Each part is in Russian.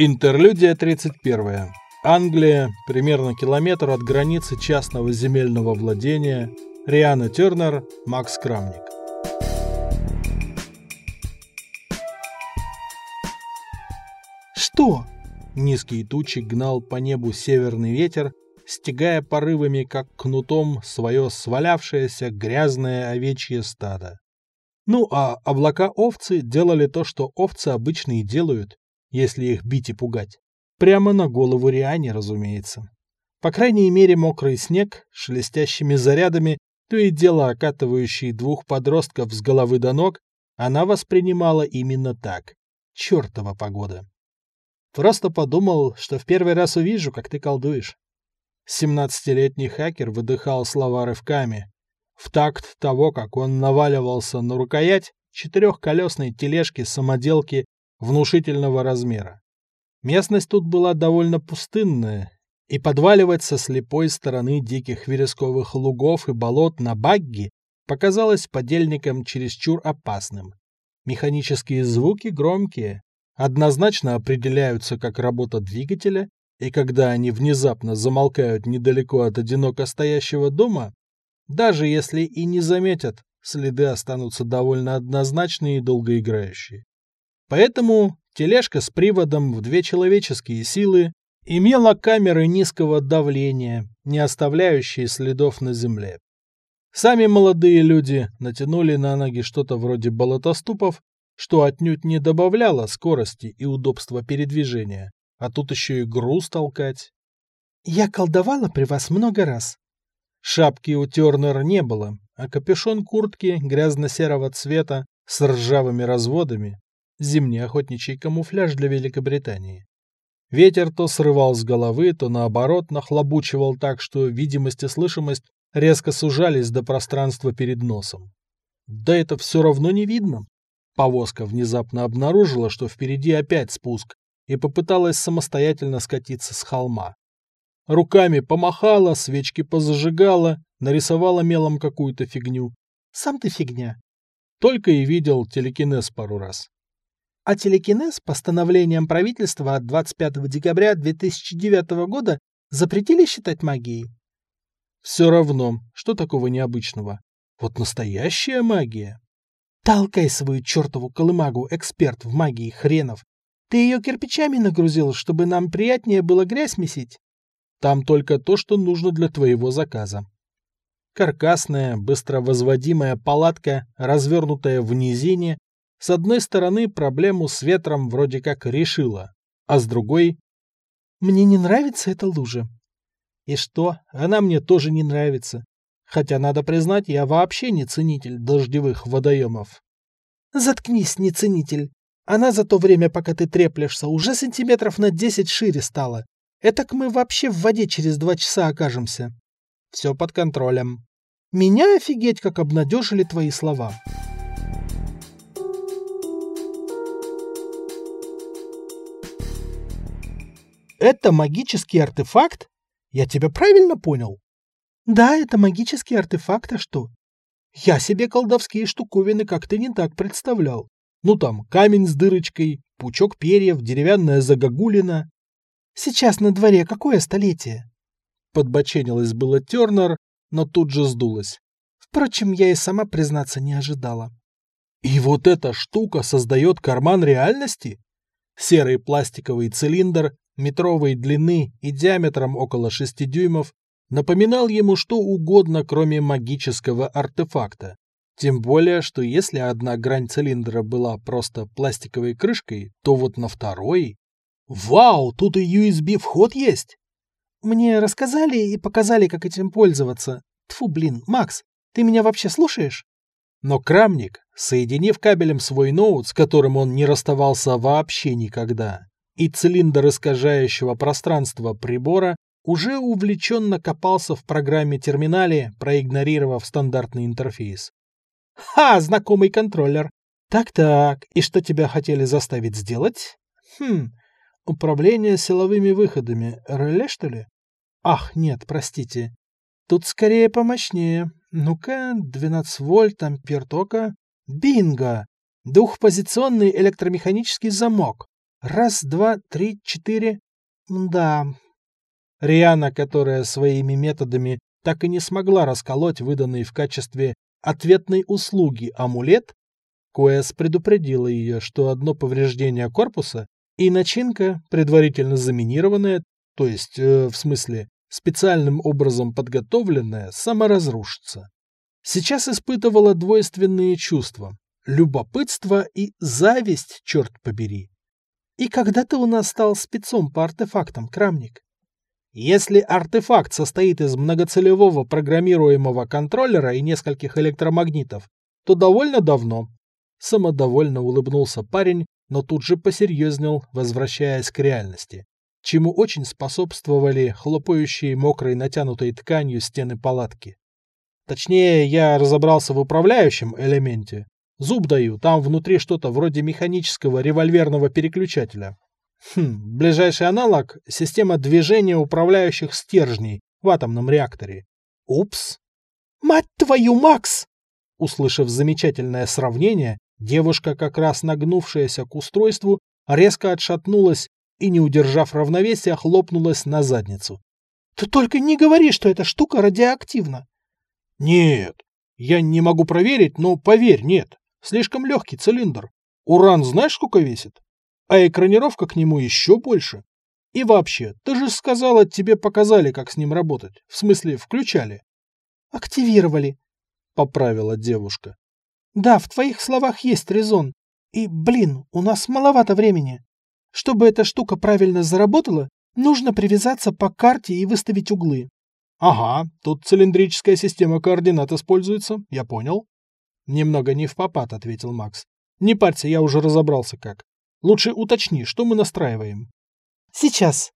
Интерлюдия 31. Англия, примерно километр от границы частного земельного владения. Риана Тернер, Макс Крамник. «Что?» Низкий тучи гнал по небу северный ветер, стягая порывами, как кнутом, свое свалявшееся грязное овечье стадо. Ну, а облака овцы делали то, что овцы обычно и делают, если их бить и пугать. Прямо на голову Риане, разумеется. По крайней мере, мокрый снег, шелестящими зарядами, то и дело окатывающий двух подростков с головы до ног, она воспринимала именно так. Чёртова погода. Просто подумал, что в первый раз увижу, как ты колдуешь. Семнадцатилетний хакер выдыхал слова рывками. В такт того, как он наваливался на рукоять четырехколесной тележки-самоделки внушительного размера. Местность тут была довольно пустынная, и подваливать со слепой стороны диких вересковых лугов и болот на багги показалось подельникам чересчур опасным. Механические звуки громкие, однозначно определяются как работа двигателя, и когда они внезапно замолкают недалеко от одиноко стоящего дома, даже если и не заметят, следы останутся довольно однозначные и долгоиграющие. Поэтому тележка с приводом в две человеческие силы имела камеры низкого давления, не оставляющие следов на земле. Сами молодые люди натянули на ноги что-то вроде болотоступов, что отнюдь не добавляло скорости и удобства передвижения, а тут еще и груз толкать. «Я колдовала при вас много раз». Шапки у Тернера не было, а капюшон куртки грязно-серого цвета с ржавыми разводами зимний охотничий камуфляж для Великобритании. Ветер то срывал с головы, то наоборот нахлобучивал так, что видимость и слышимость резко сужались до пространства перед носом. Да это все равно не видно. Повозка внезапно обнаружила, что впереди опять спуск, и попыталась самостоятельно скатиться с холма. Руками помахала, свечки позажигала, нарисовала мелом какую-то фигню. Сам ты фигня. Только и видел телекинез пару раз а телекинез постановлением правительства от 25 декабря 2009 года запретили считать магией. Все равно, что такого необычного? Вот настоящая магия. Толкай свою чертову колымагу, эксперт в магии хренов. Ты ее кирпичами нагрузил, чтобы нам приятнее было грязь месить? Там только то, что нужно для твоего заказа. Каркасная, быстро возводимая палатка, развернутая в низине, с одной стороны, проблему с ветром вроде как решила, а с другой... Мне не нравится эта лужа. И что? Она мне тоже не нравится. Хотя, надо признать, я вообще не ценитель дождевых водоемов. Заткнись, не ценитель. Она за то время, пока ты треплешься, уже сантиметров на десять шире стала. Этак мы вообще в воде через два часа окажемся. Все под контролем. Меня офигеть, как обнадежили твои слова. Это магический артефакт? Я тебя правильно понял? Да, это магический артефакт, а что? Я себе колдовские штуковины как-то не так представлял. Ну там, камень с дырочкой, пучок перьев, деревянная загогулина. Сейчас на дворе какое столетие? Подбоченилась было Тернер, но тут же сдулась. Впрочем, я и сама признаться не ожидала. И вот эта штука создает карман реальности? Серый пластиковый цилиндр метровой длины и диаметром около 6 дюймов, напоминал ему что угодно, кроме магического артефакта. Тем более, что если одна грань цилиндра была просто пластиковой крышкой, то вот на второй... Вау, тут и USB-вход есть! Мне рассказали и показали, как этим пользоваться. Тфу, блин, Макс, ты меня вообще слушаешь? Но Крамник, соединив кабелем свой ноут, с которым он не расставался вообще никогда, и цилиндр искажающего пространства прибора уже увлеченно копался в программе терминале, проигнорировав стандартный интерфейс. «Ха, знакомый контроллер! Так-так, и что тебя хотели заставить сделать? Хм, управление силовыми выходами, реле, что ли? Ах, нет, простите. Тут скорее помощнее. Ну-ка, 12 вольт, ампер тока. Бинго! Двухпозиционный электромеханический замок. Раз, два, три, четыре. Да. Риана, которая своими методами так и не смогла расколоть выданный в качестве ответной услуги амулет, Коэс предупредила ее, что одно повреждение корпуса и начинка, предварительно заминированная, то есть, э, в смысле, специальным образом подготовленная, саморазрушится. Сейчас испытывала двойственные чувства – любопытство и зависть, черт побери. И когда ты у нас стал спецом по артефактам, Крамник? Если артефакт состоит из многоцелевого программируемого контроллера и нескольких электромагнитов, то довольно давно. Самодовольно улыбнулся парень, но тут же посерьезнел, возвращаясь к реальности, чему очень способствовали хлопающие мокрой натянутой тканью стены палатки. Точнее, я разобрался в управляющем элементе. Зуб даю, там внутри что-то вроде механического револьверного переключателя. Хм, ближайший аналог – система движения управляющих стержней в атомном реакторе. Упс. «Мать твою, Макс!» Услышав замечательное сравнение, девушка, как раз нагнувшаяся к устройству, резко отшатнулась и, не удержав равновесия, хлопнулась на задницу. «Ты только не говори, что эта штука радиоактивна!» «Нет, я не могу проверить, но поверь, нет. Слишком легкий цилиндр. Уран знаешь, сколько весит? А экранировка к нему еще больше. И вообще, ты же сказала, тебе показали, как с ним работать. В смысле, включали. Активировали, поправила девушка. Да, в твоих словах есть резон. И, блин, у нас маловато времени. Чтобы эта штука правильно заработала, нужно привязаться по карте и выставить углы. Ага, тут цилиндрическая система координат используется, я понял. Немного не в попад, ответил Макс. Не парься, я уже разобрался как. Лучше уточни, что мы настраиваем. Сейчас.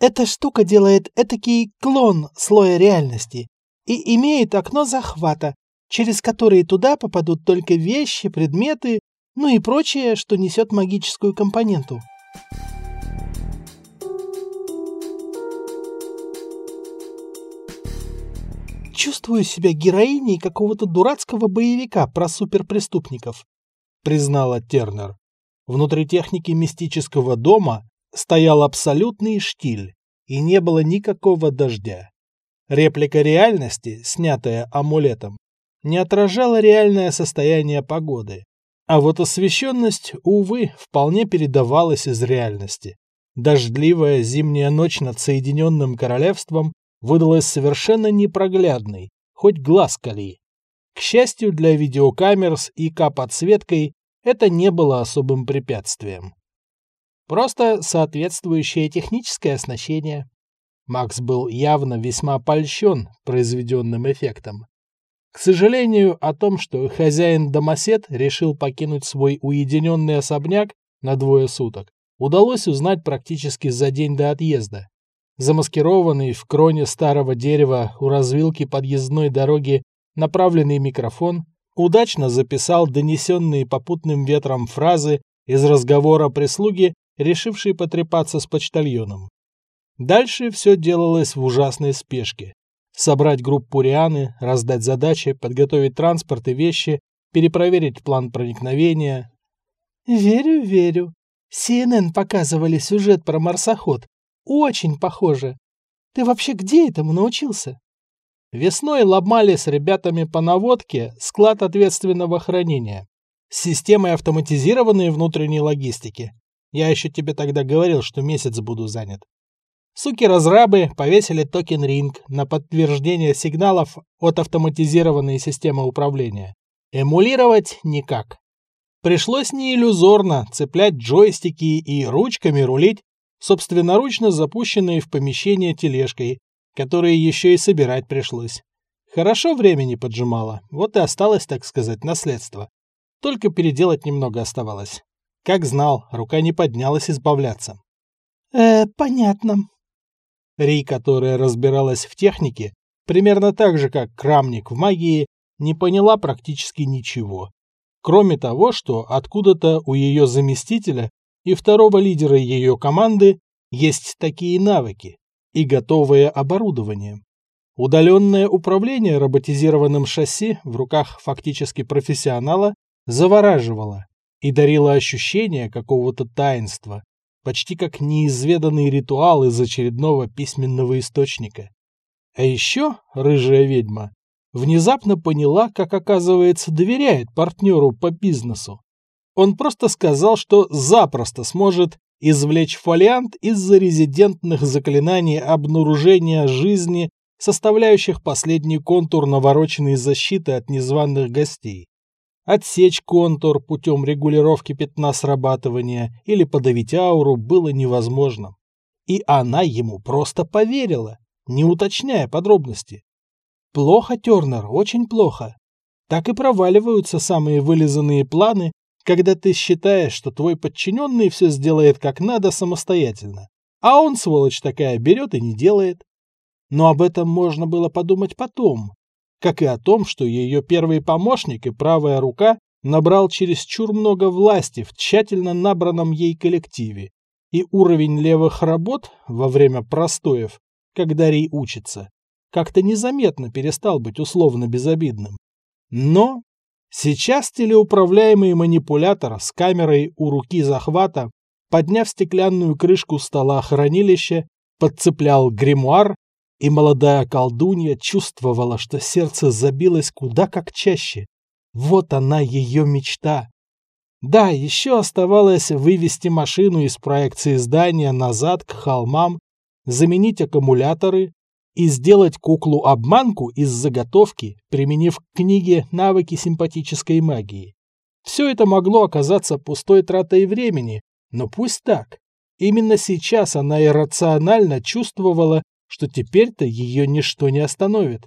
Эта штука делает этакий клон слоя реальности и имеет окно захвата, через которые туда попадут только вещи, предметы, ну и прочее, что несет магическую компоненту. Чувствую себя героиней какого-то дурацкого боевика про суперпреступников, признала Тернер. Внутри техники мистического дома стоял абсолютный штиль, и не было никакого дождя. Реплика реальности, снятая амулетом, не отражала реальное состояние погоды. А вот освещенность, увы, вполне передавалась из реальности. Дождливая зимняя ночь над Соединенным Королевством выдалась совершенно непроглядной, хоть глаз кали. К счастью для видеокамер с ИК-подсветкой это не было особым препятствием. Просто соответствующее техническое оснащение. Макс был явно весьма польщен произведенным эффектом. К сожалению, о том, что хозяин-домосед решил покинуть свой уединенный особняк на двое суток, удалось узнать практически за день до отъезда. Замаскированный в кроне старого дерева у развилки подъездной дороги направленный микрофон удачно записал донесенные попутным ветром фразы из разговора прислуги, решившей потрепаться с почтальоном. Дальше все делалось в ужасной спешке. Собрать группу Рианы, раздать задачи, подготовить транспорт и вещи, перепроверить план проникновения. «Верю, верю. CNN показывали сюжет про марсоход. Очень похоже. Ты вообще где этому научился?» Весной ломали с ребятами по наводке склад ответственного хранения с системой автоматизированной внутренней логистики. Я еще тебе тогда говорил, что месяц буду занят. Суки-разрабы повесили токен Ring на подтверждение сигналов от автоматизированной системы управления. Эмулировать никак. Пришлось не иллюзорно цеплять джойстики и ручками рулить собственноручно запущенные в помещение тележкой, которые еще и собирать пришлось. Хорошо времени поджимало, вот и осталось, так сказать, наследство. Только переделать немного оставалось. Как знал, рука не поднялась избавляться. «Э, понятно». Ри, которая разбиралась в технике, примерно так же, как Крамник в магии, не поняла практически ничего. Кроме того, что откуда-то у ее заместителя и второго лидера ее команды есть такие навыки, и готовое оборудование. Удаленное управление роботизированным шасси в руках фактически профессионала завораживало и дарило ощущение какого-то таинства, почти как неизведанный ритуал из очередного письменного источника. А еще рыжая ведьма внезапно поняла, как, оказывается, доверяет партнеру по бизнесу. Он просто сказал, что запросто сможет извлечь фолиант из-за резидентных заклинаний обнаружения жизни, составляющих последний контур навороченной защиты от незваных гостей. Отсечь контур путем регулировки пятна срабатывания или подавить ауру было невозможно. И она ему просто поверила, не уточняя подробности. Плохо, Тернер, очень плохо. Так и проваливаются самые вылизанные планы, когда ты считаешь, что твой подчиненный все сделает как надо самостоятельно, а он, сволочь такая, берет и не делает. Но об этом можно было подумать потом, как и о том, что ее первый помощник и правая рука набрал чересчур много власти в тщательно набранном ей коллективе, и уровень левых работ во время простоев, когда Рей учится, как-то незаметно перестал быть условно безобидным. Но Сейчас телеуправляемый манипулятор с камерой у руки захвата, подняв стеклянную крышку стола хранилища, подцеплял гримуар, и молодая колдунья чувствовала, что сердце забилось куда как чаще. Вот она ее мечта. Да, еще оставалось вывести машину из проекции здания назад к холмам, заменить аккумуляторы, и сделать куклу-обманку из заготовки, применив к книге навыки симпатической магии. Все это могло оказаться пустой тратой времени, но пусть так. Именно сейчас она иррационально чувствовала, что теперь-то ее ничто не остановит.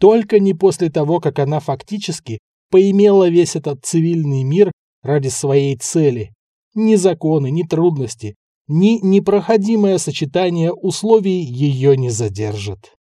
Только не после того, как она фактически поимела весь этот цивильный мир ради своей цели. Ни законы, ни трудности, ни непроходимое сочетание условий ее не задержит.